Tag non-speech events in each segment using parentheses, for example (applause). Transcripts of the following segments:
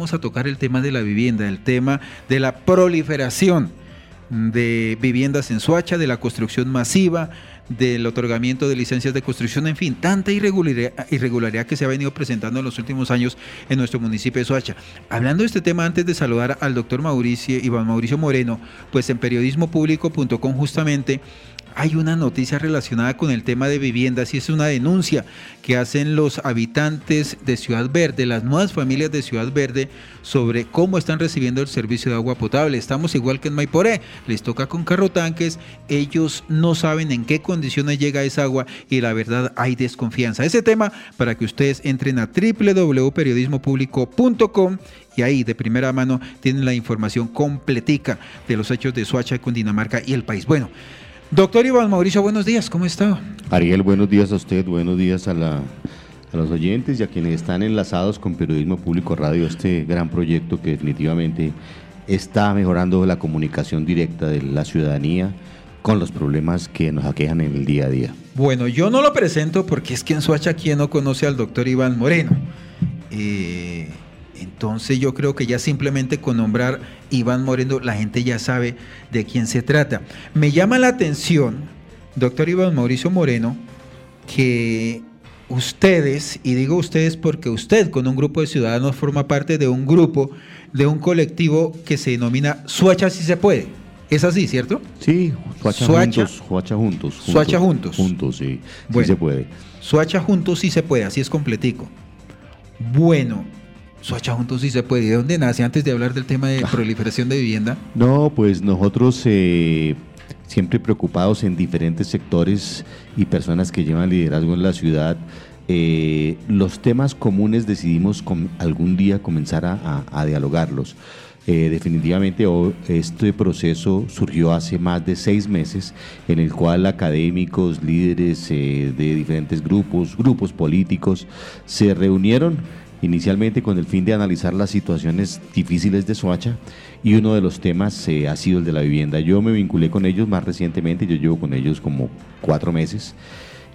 a tocar el tema de la vivienda, el tema de la proliferación de viviendas en Suacha, de la construcción masiva, del otorgamiento de licencias de construcción, en fin, tanta irregularidad, que se ha venido presentando en los últimos años en nuestro municipio de Soacha. Hablando de este tema, antes de saludar al doctor Mauricio, Iván Mauricio Moreno, pues en periodismopublico.com justamente hay una noticia relacionada con el tema de viviendas y es una denuncia que hacen los habitantes de Ciudad Verde, las nuevas familias de Ciudad Verde, sobre cómo están recibiendo el servicio de agua potable. Estamos igual que en Maiporé, les toca con carro tanques, ellos no saben en qué condiciones llega esa agua y la verdad hay desconfianza. Ese tema para que ustedes entren a www.periodismopublico.com y ahí de primera mano tienen la información completica de los hechos de Suacha, Cundinamarca y el país. Bueno, Doctor Iván Mauricio, buenos días, ¿cómo está? Ariel, buenos días a usted, buenos días a, la, a los oyentes y a quienes están enlazados con Periodismo Público Radio, este gran proyecto que definitivamente está mejorando la comunicación directa de la ciudadanía con los problemas que nos aquejan en el día a día. Bueno, yo no lo presento porque es que en Suacha quien no conoce al doctor Iván Moreno. Eh, entonces yo creo que ya simplemente con nombrar Iván Moreno la gente ya sabe de quién se trata. Me llama la atención, doctor Iván Mauricio Moreno, que ustedes, y digo ustedes porque usted con un grupo de ciudadanos forma parte de un grupo, de un colectivo que se denomina Suacha si se puede. Es así, ¿cierto? Sí, Suacha, juntos. Suacha juntos. Suacha juntos. Juntos, sí. sí se puede. Suacha juntos sí se puede, así es completico. Bueno, Soacha Juntos sí se puede. ¿De dónde nace antes de hablar del tema de proliferación de vivienda? No, pues nosotros eh, siempre preocupados en diferentes sectores y personas que llevan liderazgo en la ciudad. Eh, los temas comunes decidimos algún día comenzar a, dialogarlos. Eh, definitivamente este proceso surgió hace más de seis meses en el cual académicos, líderes de diferentes grupos, grupos políticos se reunieron inicialmente con el fin de analizar las situaciones difíciles de Soacha y uno de los temas eh, ha sido el de la vivienda. Yo me vinculé con ellos más recientemente, yo llevo con ellos como cuatro meses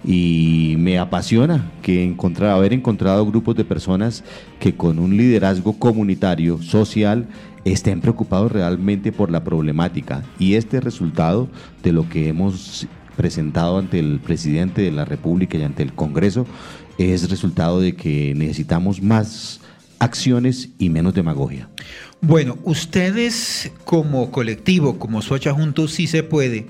y me apasiona que haber encontrado grupos de personas que con un liderazgo comunitario, social, estén preocupados realmente por la problemática y este resultado de lo que hemos presentado ante el presidente de la República y ante el Congreso es resultado de que necesitamos más acciones y menos demagogia. Bueno, ustedes como colectivo, como Soacha Juntos, sí se puede.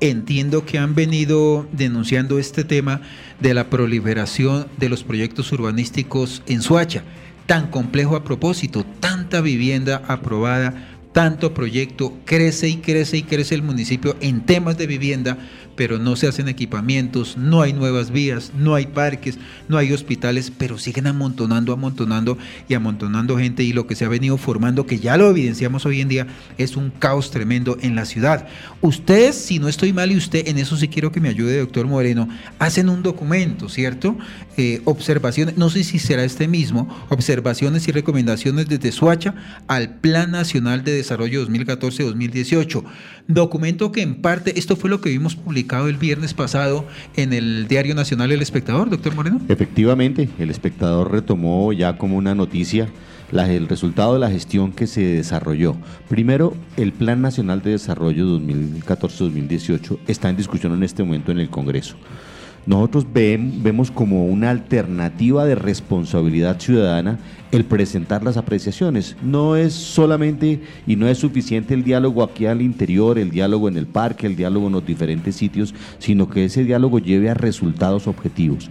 Entiendo que han venido denunciando este tema de la proliferación de los proyectos urbanísticos en Soacha. Tan complejo a propósito, tanta vivienda aprobada, tanto proyecto, crece y crece y crece el municipio en temas de vivienda, pero no se hacen equipamientos, no hay nuevas vías, no hay parques, no hay hospitales, pero siguen amontonando, amontonando y amontonando gente y lo que se ha venido formando, que ya lo evidenciamos hoy en día, es un caos tremendo en la ciudad. Ustedes, si no estoy mal y usted, en eso sí quiero que me ayude, doctor Moreno, hacen un documento, ¿cierto? Eh, observaciones, no sé si será este mismo, observaciones y recomendaciones desde Suacha al Plan Nacional de Desarrollo 2014-2018. Documento que en parte, esto fue lo que vimos publicado el viernes pasado en el Diario Nacional El Espectador, doctor Moreno? Efectivamente, el espectador retomó ya como una noticia el resultado de la gestión que se desarrolló. Primero, el Plan Nacional de Desarrollo 2014-2018 está en discusión en este momento en el Congreso nosotros vemos como una alternativa de responsabilidad ciudadana el presentar las apreciaciones. No es solamente y no es suficiente el diálogo aquí al interior, el diálogo en el parque, el diálogo en los diferentes sitios, sino que ese diálogo lleve a resultados objetivos.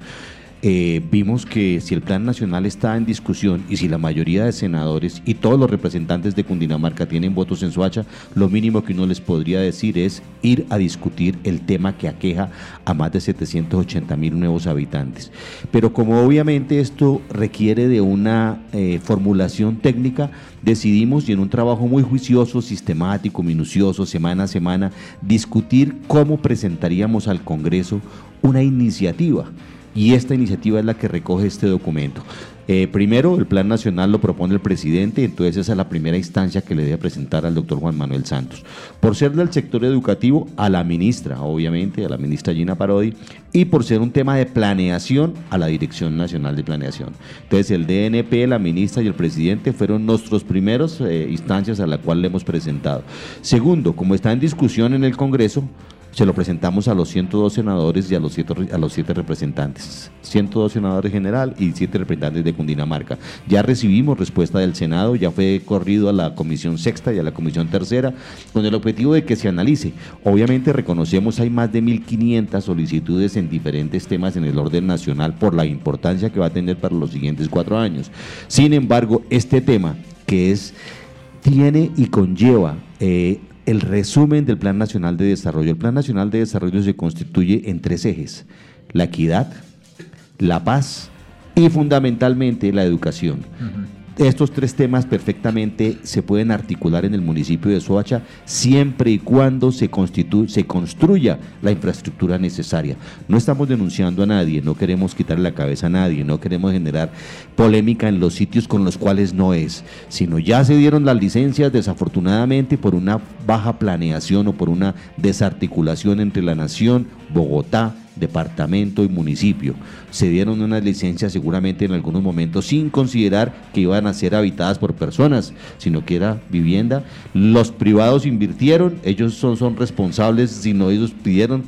Eh, vimos que si el plan nacional está en discusión y si la mayoría de senadores y todos los representantes de Cundinamarca tienen votos en Soacha, lo mínimo que uno les podría decir es ir a discutir el tema que aqueja a más de 780 mil nuevos habitantes. Pero como obviamente esto requiere de una eh, formulación técnica, decidimos y en un trabajo muy juicioso, sistemático, minucioso, semana a semana, discutir cómo presentaríamos al Congreso una iniciativa y esta iniciativa es la que recoge este documento. Eh, primero, el plan nacional lo propone el presidente, entonces esa es la primera instancia que le debe presentar al doctor Juan Manuel Santos. Por ser del sector educativo, a la ministra, obviamente, a la ministra Gina Parodi, y por ser un tema de planeación, a la Dirección Nacional de Planeación. Entonces, el DNP, la ministra y el presidente fueron nuestros primeros eh, instancias a la cual le hemos presentado. Segundo, como está en discusión en el Congreso, se lo presentamos a los 102 senadores y a los 7, a los siete representantes. 102 senadores general y 7 representantes de Cundinamarca. Ya recibimos respuesta del Senado, ya fue corrido a la Comisión Sexta y a la Comisión Tercera, con el objetivo de que se analice. Obviamente reconocemos hay más de 1.500 solicitudes en diferentes temas en el orden nacional por la importancia que va a tener para los siguientes cuatro años. Sin embargo, este tema que es tiene y conlleva eh, el resumen del Plan Nacional de Desarrollo. El Plan Nacional de Desarrollo se constituye en tres ejes, la equidad, la paz y fundamentalmente la educación. Estos tres temas perfectamente se pueden articular en el municipio de Soacha siempre y cuando se, se construya la infraestructura necesaria. No estamos denunciando a nadie, no queremos quitarle la cabeza a nadie, no queremos generar polémica en los sitios con los cuales no es, sino ya se dieron las licencias desafortunadamente por una baja planeación o por una desarticulación entre la nación, Bogotá, departamento y municipio. Se dieron unas licencias seguramente en algunos momentos sin considerar que iban a ser habitadas por personas, sino que era vivienda. Los privados invirtieron, ellos son, son responsables, sino ellos pidieron,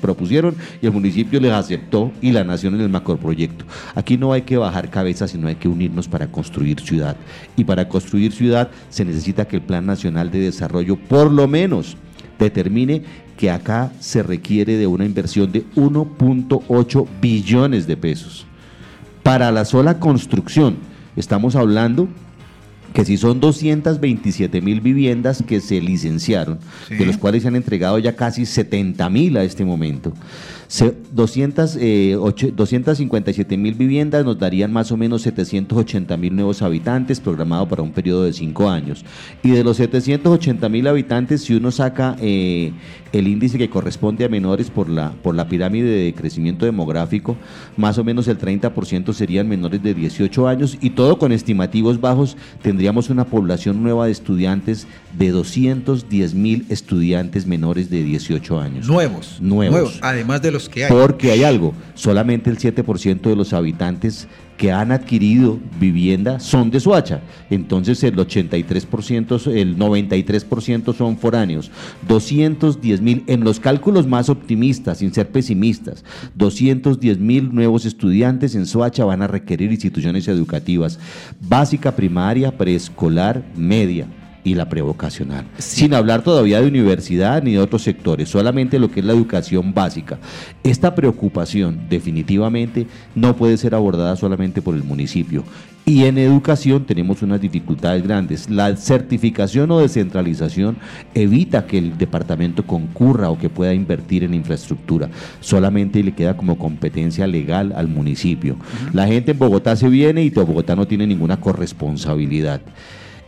propusieron y el municipio les aceptó y la nación en el macroproyecto. Aquí no hay que bajar cabeza, sino hay que unirnos para construir ciudad. Y para construir ciudad se necesita que el Plan Nacional de Desarrollo por lo menos determine que acá se requiere de una inversión de 1.8 billones de pesos. Para la sola construcción, estamos hablando que si son 227 mil viviendas que se licenciaron, de los cuales se han entregado ya casi 70 mil a este momento, 200, 257 eh, mil viviendas nos darían más o menos 780 mil nuevos habitantes, programado para un periodo de cinco años. Y de los 780 mil habitantes, si uno saca eh, el índice que corresponde a menores por la, por la pirámide de crecimiento demográfico, más o menos el 30% serían menores de 18 años y todo con estimativos bajos, tendríamos una población nueva de estudiantes de 210 mil estudiantes menores de 18 años. Nuevos. Nuevos. Además de los Porque hay algo, solamente el 7% de los habitantes que han adquirido vivienda son de Suacha. Entonces el 83%, el 93% son foráneos. 210 mil, en los cálculos más optimistas, sin ser pesimistas, 210 mil nuevos estudiantes en Soacha van a requerir instituciones educativas básica, primaria, preescolar, media y la prevocacional. Sin hablar todavía de universidad ni de otros sectores, solamente lo que es la educación básica. Esta preocupación definitivamente no puede ser abordada solamente por el municipio. Y en educación tenemos unas dificultades grandes. La certificación o descentralización evita que el departamento concurra o que pueda invertir en infraestructura. Solamente le queda como competencia legal al municipio. La gente en Bogotá se viene y Bogotá no tiene ninguna corresponsabilidad.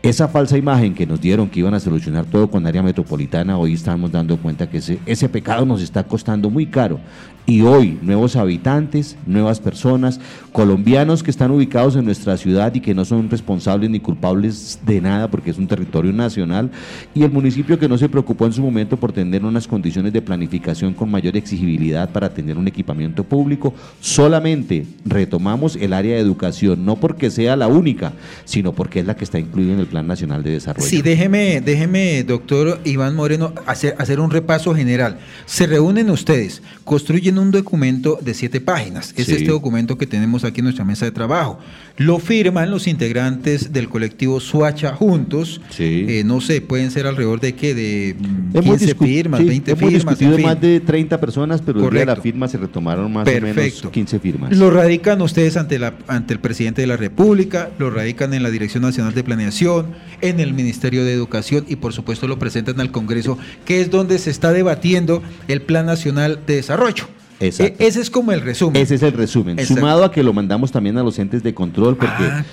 Esa falsa imagen que nos dieron que iban a solucionar todo con área metropolitana, hoy estamos dando cuenta que ese, ese pecado nos está costando muy caro. Y hoy, nuevos habitantes, nuevas personas, colombianos que están ubicados en nuestra ciudad y que no son responsables ni culpables de nada porque es un territorio nacional, y el municipio que no se preocupó en su momento por tener unas condiciones de planificación con mayor exigibilidad para tener un equipamiento público, solamente retomamos el área de educación, no porque sea la única, sino porque es la que está incluida en el Plan Nacional de Desarrollo. Sí, déjeme, déjeme, doctor Iván Moreno, hacer, hacer un repaso general. Se reúnen ustedes, construyen un documento de siete páginas. Es este documento que tenemos aquí en nuestra mesa de trabajo. Lo firman los integrantes del colectivo Suacha Juntos. Eh, no sé, pueden ser alrededor de qué, de 15 firmas, 20 hemos firmas. Discutido más de 30 personas, pero el día de la firma se retomaron más o menos 15 firmas. Lo radican ustedes ante, la, ante el presidente de la República, lo radican en la Dirección Nacional de Planeación, en el Ministerio de Educación y por supuesto lo presentan al Congreso, que es donde se está debatiendo el Plan Nacional de Desarrollo. E, ese es como el resumen. Ese es el resumen. Sumado a que lo mandamos también a los entes de control, porque ah,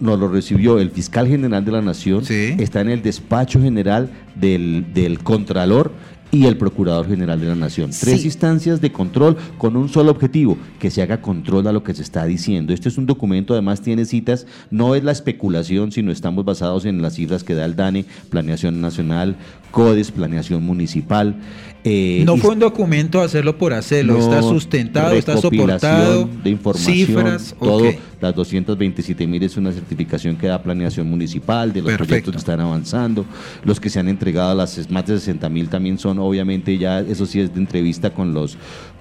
nos lo recibió el fiscal general de la Nación, está en el despacho general del, del Contralor y el Procurador General de la Nación. Tres instancias de control con un solo objetivo, que se haga control a lo que se está diciendo. Este es un documento, además tiene citas, no es la especulación, sino estamos basados en las cifras que da el DANE, Planeación Nacional, CODES, Planeación Municipal. Eh, no fue un documento hacerlo por hacerlo, está sustentado, está soportado. De información, cifras, todo. Las 227 mil es una certificación que da planeación municipal de los proyectos que están avanzando. Los que se han entregado, las más de 60 mil también son, obviamente, ya, eso sí es de entrevista con los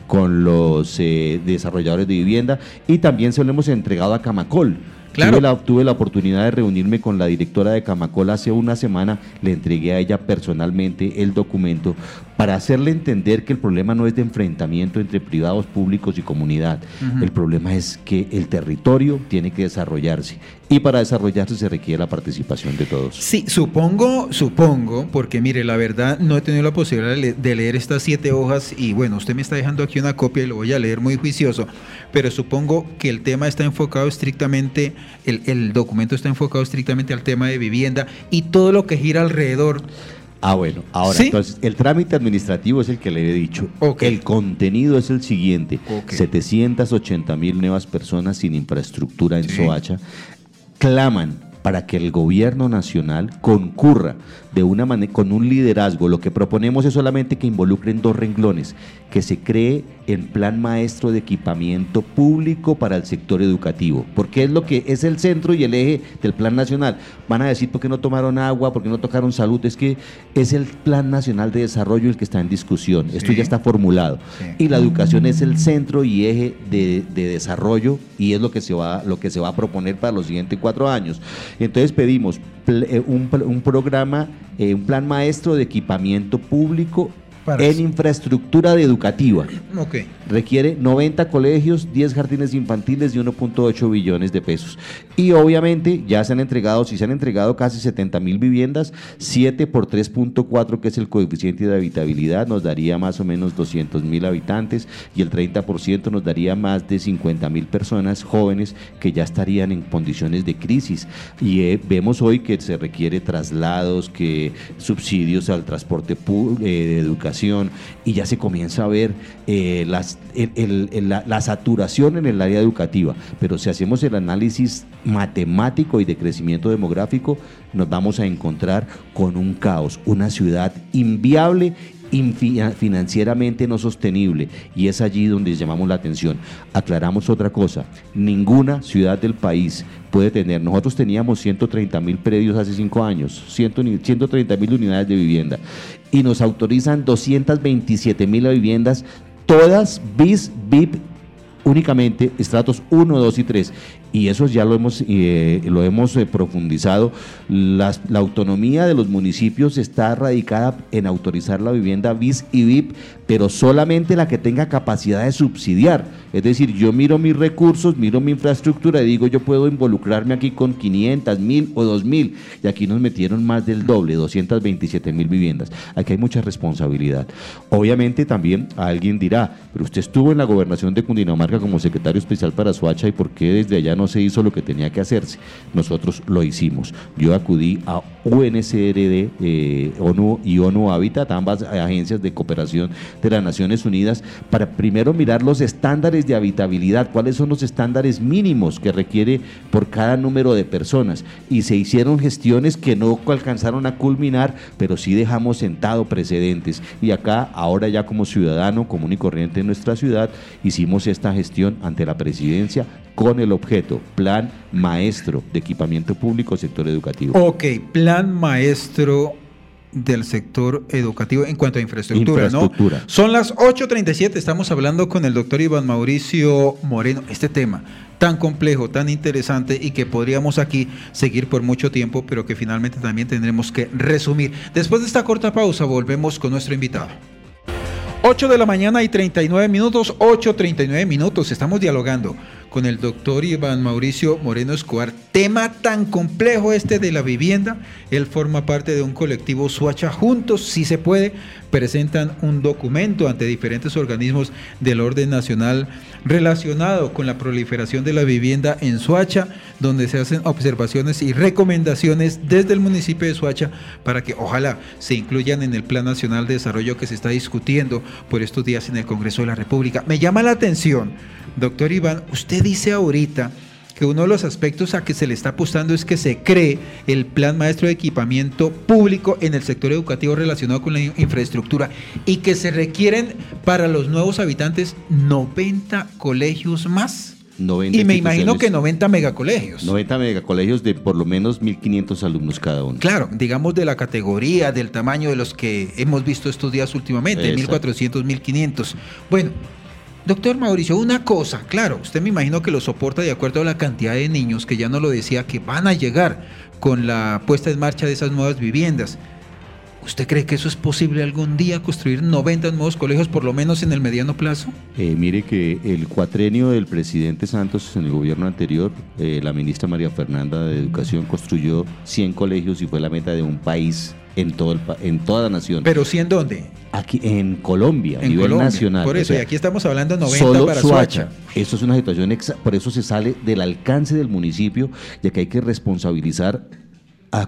con los eh, desarrolladores de vivienda y también se lo hemos entregado a Camacol Tuve, la, oportunidad de reunirme con la directora de Camacol hace una semana, le entregué a ella personalmente el documento para hacerle entender que el problema no es de enfrentamiento entre privados, públicos y comunidad. El problema es que el territorio tiene que desarrollarse y para desarrollarse se requiere la participación de todos. Sí, supongo, supongo, porque mire, la verdad no he tenido la posibilidad de leer estas siete hojas y bueno, usted me está dejando aquí una copia y lo voy a leer muy juicioso, pero supongo que el tema está enfocado estrictamente el, documento está enfocado estrictamente al tema de vivienda y todo lo que gira alrededor. Ah, bueno, ahora entonces el trámite administrativo es el que le he dicho. El contenido es el siguiente: 780 mil nuevas personas sin infraestructura en Soacha claman para que el gobierno nacional concurra de una manera con un liderazgo. Lo que proponemos es solamente que involucren dos renglones, que se cree el plan maestro de equipamiento público para el sector educativo, porque es lo que es el centro y el eje del plan nacional. Van a decir por qué no tomaron agua, por qué no tocaron salud, es que es el plan nacional de desarrollo el que está en discusión. Esto ya está formulado. Y la educación es el centro y eje de, desarrollo y es lo que se va lo que se va a proponer para los siguientes cuatro años. Entonces pedimos un, un programa eh, un plan maestro de equipamiento público en infraestructura educativa. Okay. Requiere 90 colegios, 10 jardines infantiles y 1.8 billones de pesos. Y obviamente ya se han entregado, si se han entregado casi 70 mil viviendas, 7 por 3.4, que es el coeficiente de habitabilidad, nos daría más o menos 200 mil habitantes y el 30% nos daría más de 50 mil personas jóvenes que ya estarían en condiciones de crisis. Y eh, vemos hoy que se requiere traslados, que subsidios al transporte público, eh, de educación y ya se comienza a ver eh, las, la, saturación en el área educativa. Pero si hacemos el análisis matemático y de crecimiento demográfico, nos vamos a encontrar con un caos, una ciudad inviable financieramente no sostenible y es allí donde llamamos la atención. Aclaramos otra cosa, ninguna ciudad del país puede tener, nosotros teníamos 130 mil predios hace cinco años, 130 mil unidades de vivienda y nos autorizan 227 mil viviendas, todas bis, BIP únicamente estratos 1, 2 y 3 y eso ya lo hemos, eh, lo hemos eh, profundizado. la autonomía de los municipios está radicada en autorizar la vivienda BIS y VIP, pero solamente la que tenga capacidad de subsidiar. Es decir, yo miro mis recursos, miro mi infraestructura y digo, yo puedo involucrarme aquí con 500, 1000 o 2000. Y aquí nos metieron más del doble, 227 mil viviendas. Aquí hay mucha responsabilidad. Obviamente también alguien dirá, pero usted estuvo en la gobernación de Cundinamarca como secretario especial para Soacha y por qué desde allá no se hizo lo que tenía que hacerse. Nosotros lo hicimos. Yo acudí a UNCRD, eh, ONU y ONU Habitat, ambas agencias de cooperación de las Naciones Unidas, para primero mirar los estándares de habitabilidad, cuáles son los estándares mínimos que requiere por cada número de personas. Y se hicieron gestiones que no alcanzaron a culminar, pero sí dejamos sentado precedentes. Y acá, ahora ya como ciudadano común y corriente en nuestra ciudad, hicimos esta gestión ante la presidencia con el objeto Plan Maestro de Equipamiento Público Sector Educativo. Ok, Plan Maestro del sector educativo en cuanto a infraestructura, infraestructura. ¿no? Son las 8.37, estamos hablando con el doctor Iván Mauricio Moreno. Este tema tan complejo, tan interesante y que podríamos aquí seguir por mucho tiempo, pero que finalmente también tendremos que resumir. Después de esta corta pausa, volvemos con nuestro invitado. 8 de la mañana y 39 minutos, 8.39 minutos, estamos dialogando con el doctor Iván Mauricio Moreno Escobar. Tema tan complejo este de la vivienda. Él forma parte de un colectivo Suacha Juntos, si se puede, presentan un documento ante diferentes organismos del orden nacional relacionado con la proliferación de la vivienda en Suacha, donde se hacen observaciones y recomendaciones desde el municipio de Suacha para que ojalá se incluyan en el Plan Nacional de Desarrollo que se está discutiendo por estos días en el Congreso de la República. Me llama la atención Doctor Iván, usted dice ahorita que uno de los aspectos a que se le está apostando es que se cree el plan maestro de equipamiento público en el sector educativo relacionado con la infraestructura y que se requieren para los nuevos habitantes 90 colegios más. y me imagino que 90 megacolegios. 90 megacolegios de por lo menos 1.500 alumnos cada uno. Claro, digamos de la categoría, del tamaño de los que hemos visto estos días últimamente, 1.400, 1.500. Bueno, Doctor Mauricio, una cosa, claro, usted me imagino que lo soporta de acuerdo a la cantidad de niños que ya no lo decía que van a llegar con la puesta en marcha de esas nuevas viviendas. ¿Usted cree que eso es posible algún día, construir 90 nuevos colegios, por lo menos en el mediano plazo? Eh, mire que el cuatrenio del presidente Santos en el gobierno anterior, eh, la ministra María Fernanda de Educación construyó 100 colegios y fue la meta de un país en, todo el, en toda la nación. ¿Pero sí en dónde? Aquí en Colombia, a nivel nacional. Por eso, y aquí estamos hablando de 90 para Suacha. Eso es una situación, por eso se sale del alcance del municipio, ya que hay que responsabilizar a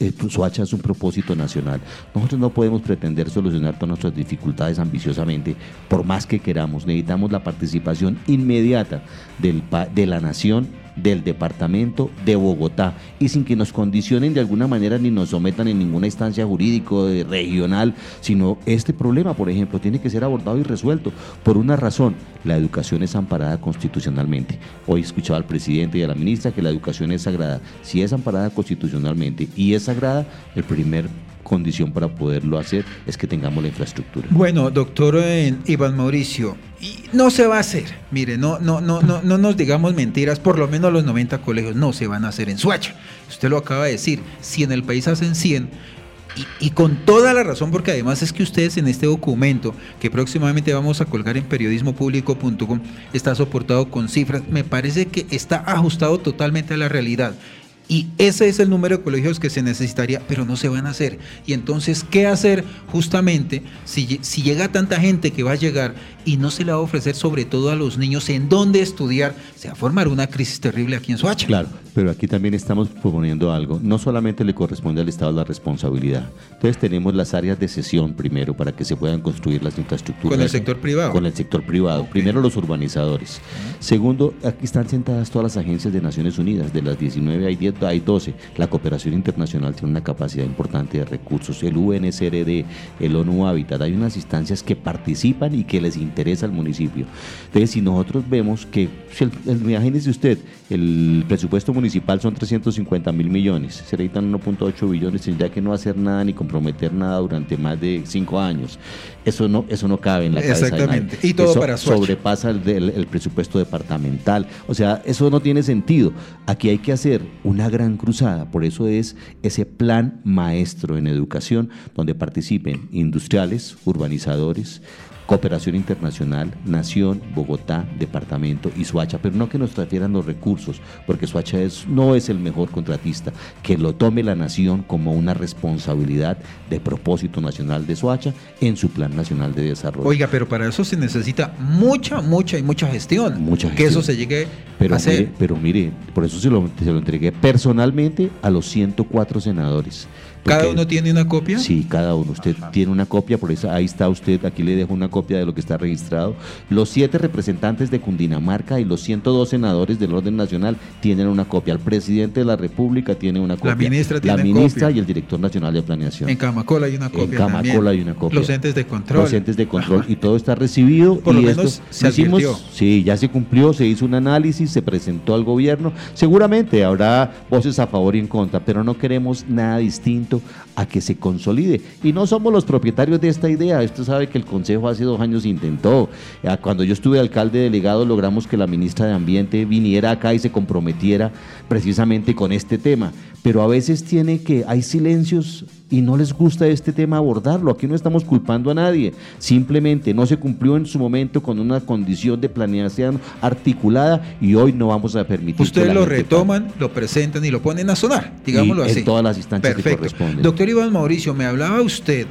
eh, Suacha es un propósito nacional. Nosotros no podemos pretender solucionar todas nuestras dificultades ambiciosamente, por más que queramos. Necesitamos la participación inmediata del, de la nación del departamento de Bogotá y sin que nos condicionen de alguna manera ni nos sometan en ninguna instancia jurídico regional, sino este problema, por ejemplo, tiene que ser abordado y resuelto por una razón. La educación es amparada constitucionalmente. Hoy escuchaba al presidente y a la ministra que la educación es sagrada. Si es amparada constitucionalmente y es sagrada, el primer condición para poderlo hacer es que tengamos la infraestructura. Bueno, doctor eh, Iván Mauricio, no se va a hacer. Mire, no, no, no, no, no nos digamos mentiras, por lo menos los 90 colegios no se van a hacer en Suacha. Usted lo acaba de decir, si en el país hacen 100, y, y, con toda la razón, porque además es que ustedes en este documento, que próximamente vamos a colgar en periodismopublico.com, está soportado con cifras, me parece que está ajustado totalmente a la realidad. Y ese es el número de colegios que se necesitaría, pero no se van a hacer. Y entonces, ¿qué hacer justamente si, si llega tanta gente que va a llegar y no se le va a ofrecer sobre todo a los niños en dónde estudiar? Se va a formar una crisis terrible aquí en Soacha. Claro, pero aquí también estamos proponiendo algo. No solamente le corresponde al Estado la responsabilidad. Entonces tenemos las áreas de sesión primero para que se puedan construir las infraestructuras. Con el sector privado. Con el sector privado. Primero los urbanizadores. Segundo, aquí están sentadas todas las agencias de Naciones Unidas. De las 19 hay 10 hay 12. La cooperación internacional tiene una capacidad importante de recursos. El UNSRD, el ONU Habitat, hay unas instancias que participan y que les interesa al municipio. Entonces, si nosotros vemos que, imagínese usted, el presupuesto municipal son 350 mil millones, se necesitan 1.8 billones, tendría que no hacer nada ni comprometer nada durante más de cinco años. Eso no, eso no cabe en la cabeza Exactamente. Y todo eso para sobrepasa el, el presupuesto departamental. O sea, eso no tiene sentido. Aquí hay que hacer una gran cruzada. Por eso es ese plan maestro en educación donde participen industriales, urbanizadores, cooperación internacional, Nación, Bogotá, Departamento y Suacha, pero no que nos transfieran los recursos, porque Suacha es, no es el mejor contratista, que lo tome la Nación como una responsabilidad de propósito nacional de Suacha en su Plan Nacional de Desarrollo. Oiga, pero para eso se necesita mucha, mucha y mucha gestión. Mucha gestión. Que eso se llegue pero a hacer. pero mire, por eso se lo, se lo entregué personalmente a los 104 senadores. ¿Cada uno tiene una copia? Sí, cada uno. Usted tiene una copia, por eso ahí está usted, aquí le dejo una copia de lo que está registrado. Los siete representantes de Cundinamarca y los 102 senadores del orden nacional tienen una copia. El presidente de la República tiene una copia. La ministra tiene La ministra y el director nacional de planeación. En Camacola hay una copia. En Camacola hay una copia. Los entes de control. Los entes de control. Y todo está recibido. Por y lo menos se hicimos, Sí, ya se cumplió, se hizo un análisis, se presentó al gobierno. Seguramente habrá voces a favor y en contra, pero no queremos nada distinto a que se consolide. Y no somos los propietarios de esta idea. Usted sabe que el Consejo ha sido dos años intentó. Cuando yo estuve alcalde delegado logramos que la ministra de Ambiente viniera acá y se comprometiera precisamente con este tema. Pero a veces tiene que, hay silencios y no les gusta este tema abordarlo. Aquí no estamos culpando a nadie. Simplemente no se cumplió en su momento con una condición de planeación articulada y hoy no vamos a permitir. Ustedes lo retoman, lo presentan y lo ponen a sonar, digámoslo así. En todas las instancias que corresponden. Doctor Iván Mauricio, me hablaba usted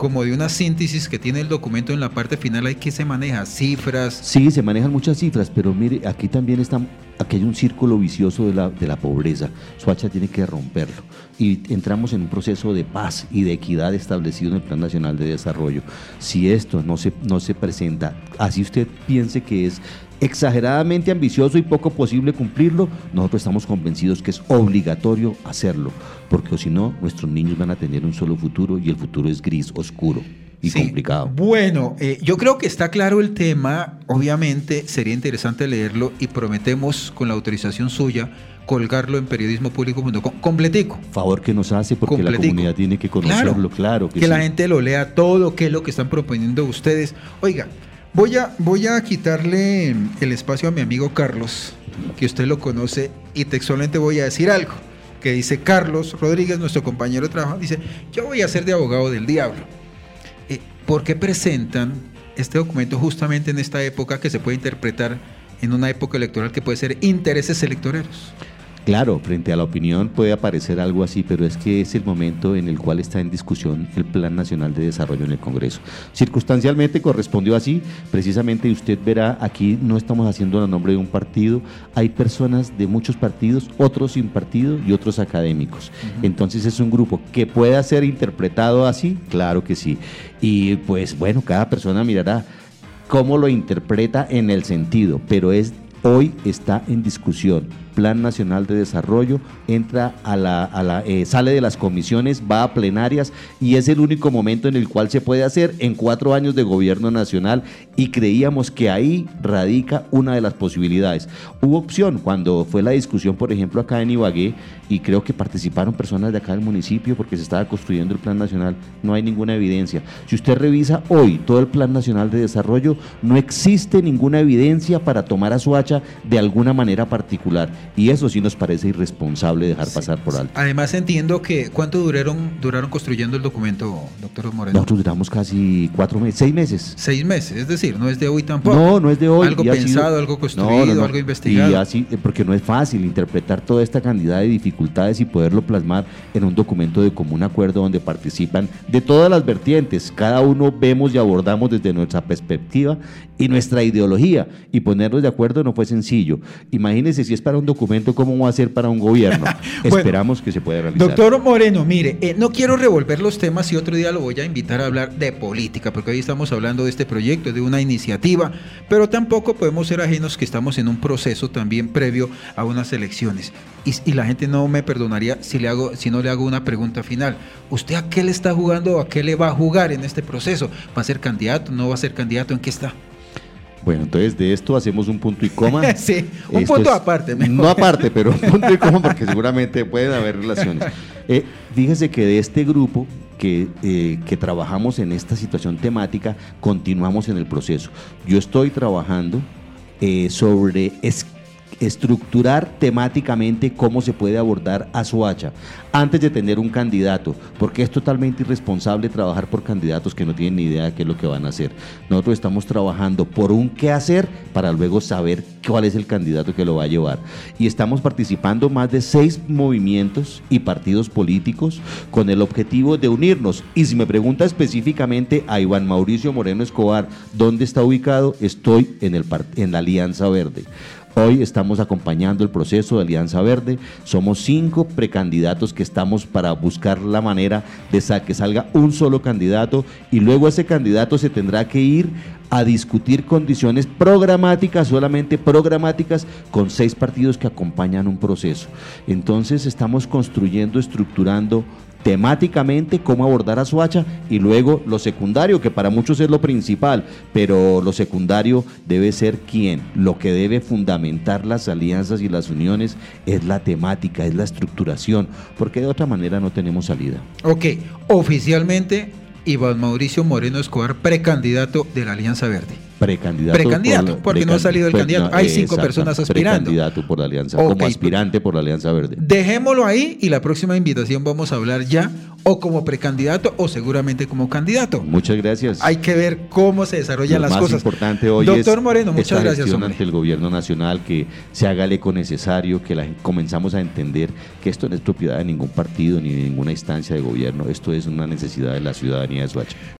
como de una síntesis que tiene el documento en la parte final, hay que se maneja cifras. Sí, se manejan muchas cifras, pero mire, aquí también está, aquí hay un círculo vicioso de la, de la pobreza. Suacha tiene que romperlo. Y entramos en un proceso de paz y de equidad establecido en el Plan Nacional de Desarrollo. Si esto no se, no se presenta, así usted piense que es exageradamente ambicioso y poco posible cumplirlo, nosotros estamos convencidos que es obligatorio hacerlo, porque si no, nuestros niños van a tener un solo futuro y el futuro es gris, oscuro y complicado. Bueno, eh, yo creo que está claro el tema, obviamente sería interesante leerlo y prometemos con la autorización suya colgarlo en periodismopúblico.com completico. Favor que nos hace porque la comunidad tiene que conocerlo, claro. que, la gente lo lea todo, qué es lo que están proponiendo ustedes. Oiga, Voy a, voy a quitarle el espacio a mi amigo Carlos, que usted lo conoce, y textualmente voy a decir algo, que dice Carlos Rodríguez, nuestro compañero de trabajo, dice, yo voy a ser de abogado del diablo. ¿Por qué presentan este documento justamente en esta época que se puede interpretar en una época electoral que puede ser intereses electoreros? Claro, frente a la opinión puede aparecer algo así, pero es que es el momento en el cual está en discusión el Plan Nacional de Desarrollo en el Congreso. Circunstancialmente correspondió así, precisamente usted verá, aquí no estamos haciendo el nombre de un partido, hay personas de muchos partidos, otros sin partido y otros académicos. Entonces es un grupo que puede ser interpretado así, claro que sí. Y pues bueno, cada persona mirará cómo lo interpreta en el sentido, pero es hoy está en discusión Plan Nacional de Desarrollo, entra a la, a la eh, sale de las comisiones, va a plenarias y es el único momento en el cual se puede hacer en cuatro años de gobierno nacional y creíamos que ahí radica una de las posibilidades. Hubo opción cuando fue la discusión, por ejemplo, acá en Ibagué y creo que participaron personas de acá del municipio porque se estaba construyendo el Plan Nacional, no hay ninguna evidencia. Si usted revisa hoy todo el Plan Nacional de Desarrollo, no existe ninguna evidencia para tomar a Suacha de alguna manera particular. Y eso sí nos parece irresponsable dejar pasar por alto. Además entiendo que ¿cuánto duraron, duraron construyendo el documento, doctor Moreno? Nosotros duramos casi cuatro meses, seis meses. Seis meses, es decir, no es de hoy tampoco. No, no es de hoy. Algo pensado, algo construido, algo investigado. Y así, porque no es fácil interpretar toda esta cantidad de dificultades y poderlo plasmar en un documento de común acuerdo donde participan de todas las vertientes. Cada uno vemos y abordamos desde nuestra perspectiva y nuestra ideología. Y ponernos de acuerdo no fue sencillo. Imagínense si es para un documento, ¿cómo va a ser para un gobierno? (laughs) Esperamos que se pueda realizar. Doctor Moreno, mire, eh, no quiero revolver los temas y otro día lo voy a invitar a hablar de política, porque hoy estamos hablando de este proyecto, de una iniciativa, pero tampoco podemos ser ajenos que estamos en un proceso también previo a unas elecciones. Y, y, la gente no me perdonaría si, le hago, si no le hago una pregunta final. ¿Usted a qué le está jugando o a qué le va a jugar en este proceso? ¿Va a ser candidato? ¿No va a ser candidato? ¿En qué está? Bueno, entonces de esto hacemos un punto y coma. (laughs) sí, un punto aparte. No aparte, pero un punto y coma porque seguramente pueden haber relaciones. Eh, fíjese que de este grupo que, eh, que, trabajamos en esta situación temática, continuamos en el proceso. Yo estoy trabajando eh, sobre estructurar temáticamente cómo se puede abordar a Soacha antes de tener un candidato, porque es totalmente irresponsable trabajar por candidatos que no tienen ni idea de qué es lo que van a hacer. Nosotros estamos trabajando por un qué hacer para luego saber cuál es el candidato que lo va a llevar. Y estamos participando más de seis movimientos y partidos políticos con el objetivo de unirnos. Y si me pregunta específicamente a Iván Mauricio Moreno Escobar, ¿dónde está ubicado? Estoy en, el, en la Alianza Verde. Hoy estamos acompañando el proceso de Alianza Verde. Somos cinco precandidatos que estamos para buscar la manera de que salga un solo candidato y luego ese candidato se tendrá que ir a discutir condiciones programáticas, solamente programáticas, con seis partidos que acompañan un proceso. Entonces estamos construyendo, estructurando temáticamente cómo abordar a Suacha y luego lo secundario, que para muchos es lo principal, pero lo secundario debe ser quién. Lo que debe fundamentar las alianzas y las uniones es la temática, es la estructuración, porque de otra manera no tenemos salida. Ok, oficialmente Iván Mauricio Moreno Escobar, precandidato de la Alianza Verde. Precandidato. Precandidato, porque no ha salido el pre- candidato. Hay cinco personas aspirando. Precandidato por la Alianza, Ok, como aspirante por la Alianza Verde. Dejémoslo ahí y la próxima invitación vamos a hablar ya o como precandidato o seguramente como candidato. Muchas gracias. Hay que ver cómo se desarrollan Lo las más cosas. importante hoy Doctor es Moreno, muchas esta gracias, hombre. ante el gobierno nacional, que se haga el eco necesario, que la comenzamos a entender que esto no es propiedad de ningún partido ni de ninguna instancia de gobierno, esto es una necesidad de la ciudadanía de Soacha.